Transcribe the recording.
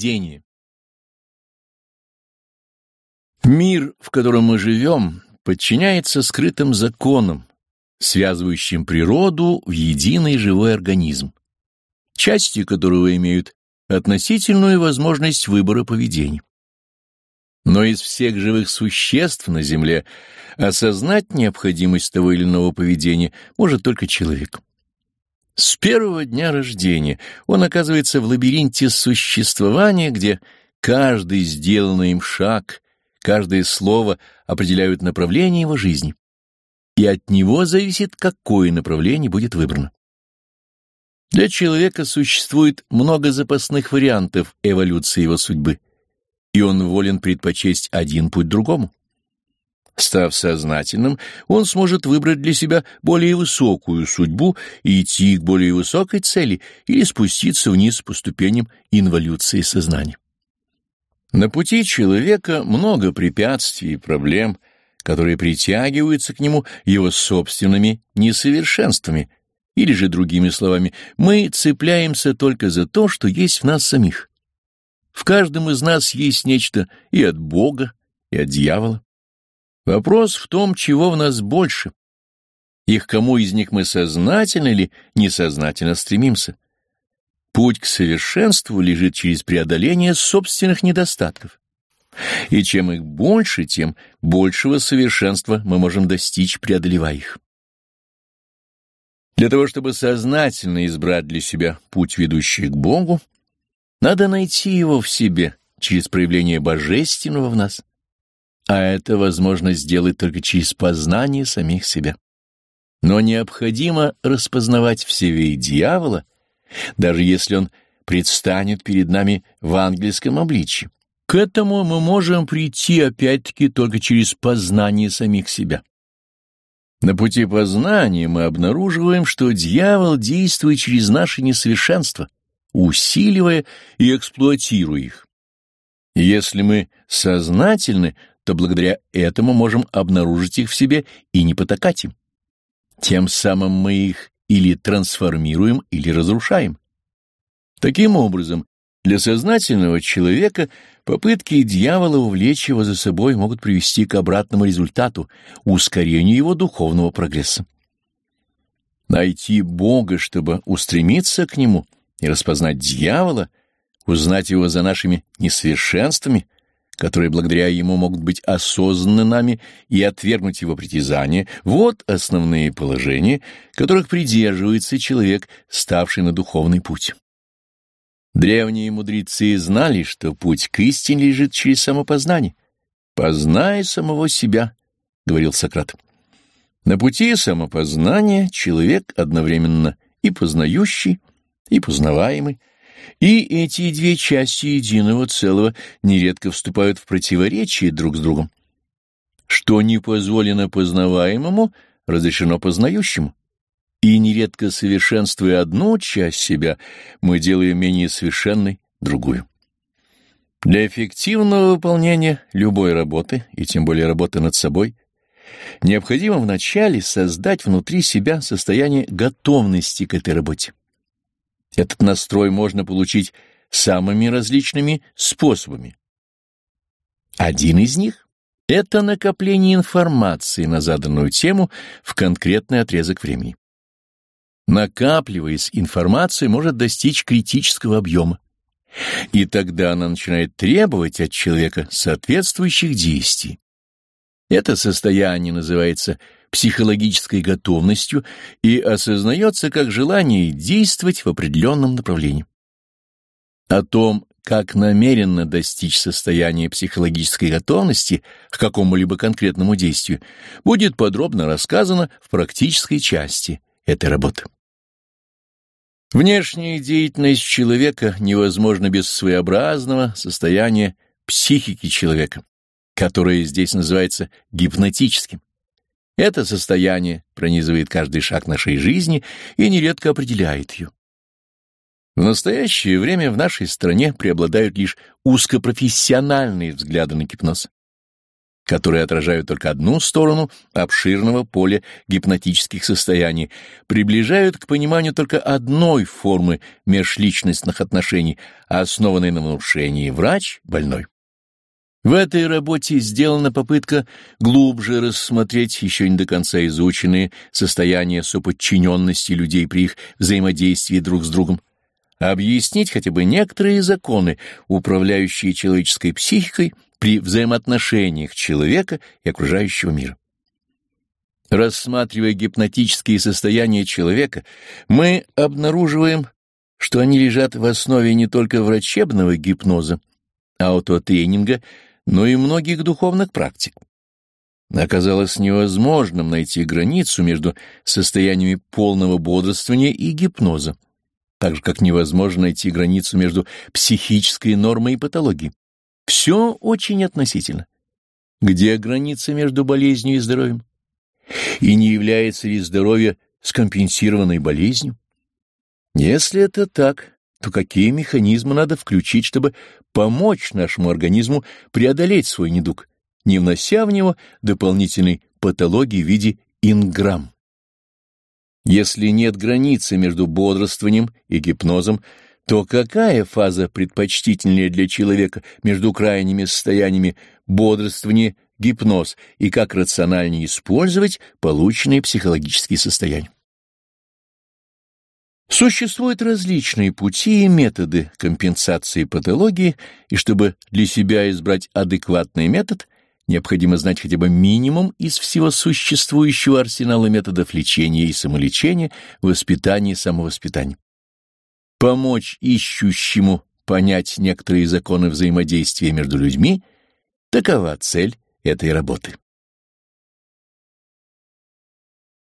Поведение Мир, в котором мы живем, подчиняется скрытым законам, связывающим природу в единый живой организм, части которого имеют относительную возможность выбора поведения. Но из всех живых существ на Земле осознать необходимость того или иного поведения может только человек. С первого дня рождения он оказывается в лабиринте существования, где каждый сделанный им шаг, каждое слово определяют направление его жизни, и от него зависит, какое направление будет выбрано. Для человека существует много запасных вариантов эволюции его судьбы, и он волен предпочесть один путь другому. Став сознательным, он сможет выбрать для себя более высокую судьбу и идти к более высокой цели или спуститься вниз по ступеням инволюции сознания. На пути человека много препятствий и проблем, которые притягиваются к нему его собственными несовершенствами, или же, другими словами, мы цепляемся только за то, что есть в нас самих. В каждом из нас есть нечто и от Бога, и от дьявола. Вопрос в том, чего в нас больше, и к кому из них мы сознательно или несознательно стремимся. Путь к совершенству лежит через преодоление собственных недостатков. И чем их больше, тем большего совершенства мы можем достичь, преодолевая их. Для того, чтобы сознательно избрать для себя путь, ведущий к Богу, надо найти его в себе через проявление божественного в нас. А это возможно сделать только через познание самих себя. Но необходимо распознавать в себе и дьявола, даже если он предстанет перед нами в ангельском обличье. К этому мы можем прийти опять-таки только через познание самих себя. На пути познания мы обнаруживаем, что дьявол действует через наше несовершенство, усиливая и эксплуатируя их. Если мы сознательны, то благодаря этому можем обнаружить их в себе и не потакать им. Тем самым мы их или трансформируем, или разрушаем. Таким образом, для сознательного человека попытки дьявола увлечь его за собой могут привести к обратному результату — ускорению его духовного прогресса. Найти Бога, чтобы устремиться к Нему и распознать дьявола, узнать его за нашими несовершенствами — которые благодаря ему могут быть осознаны нами и отвергнуть его притязания, вот основные положения, которых придерживается человек, ставший на духовный путь. Древние мудрецы знали, что путь к истине лежит через самопознание. «Познай самого себя», — говорил Сократ. На пути самопознания человек одновременно и познающий, и познаваемый, и эти две части единого целого нередко вступают в противоречие друг с другом. Что не позволено познаваемому, разрешено познающему. И нередко совершенствуя одну часть себя, мы делаем менее совершенной другую. Для эффективного выполнения любой работы, и тем более работы над собой, необходимо вначале создать внутри себя состояние готовности к этой работе. Этот настрой можно получить самыми различными способами. Один из них — это накопление информации на заданную тему в конкретный отрезок времени. Накапливаясь, информация может достичь критического объема, и тогда она начинает требовать от человека соответствующих действий. Это состояние называется психологической готовностью и осознается как желание действовать в определенном направлении. О том, как намеренно достичь состояния психологической готовности к какому-либо конкретному действию, будет подробно рассказано в практической части этой работы. Внешняя деятельность человека невозможна без своеобразного состояния психики человека, которое здесь называется гипнотическим. Это состояние пронизывает каждый шаг нашей жизни и нередко определяет ее. В настоящее время в нашей стране преобладают лишь узкопрофессиональные взгляды на гипноз. которые отражают только одну сторону обширного поля гипнотических состояний, приближают к пониманию только одной формы межличностных отношений, основанной на внушении врач-больной. В этой работе сделана попытка глубже рассмотреть еще не до конца изученные состояния соподчиненности людей при их взаимодействии друг с другом, объяснить хотя бы некоторые законы, управляющие человеческой психикой при взаимоотношениях человека и окружающего мира. Рассматривая гипнотические состояния человека, мы обнаруживаем, что они лежат в основе не только врачебного гипноза, аутотренинга, но и многих духовных практик. Оказалось невозможным найти границу между состояниями полного бодрствования и гипноза, так же как невозможно найти границу между психической нормой и патологией. Все очень относительно. Где граница между болезнью и здоровьем? И не является ли здоровье скомпенсированной болезнью? Если это так, то какие механизмы надо включить, чтобы помочь нашему организму преодолеть свой недуг, не внося в него дополнительной патологии в виде инграмм? Если нет границы между бодрствованием и гипнозом, то какая фаза предпочтительнее для человека между крайними состояниями бодрствования, гипноз и как рациональнее использовать полученные психологические состояния? Существуют различные пути и методы компенсации патологии, и чтобы для себя избрать адекватный метод, необходимо знать хотя бы минимум из всего существующего арсенала методов лечения и самолечения, воспитания и самовоспитания. Помочь ищущему понять некоторые законы взаимодействия между людьми — такова цель этой работы.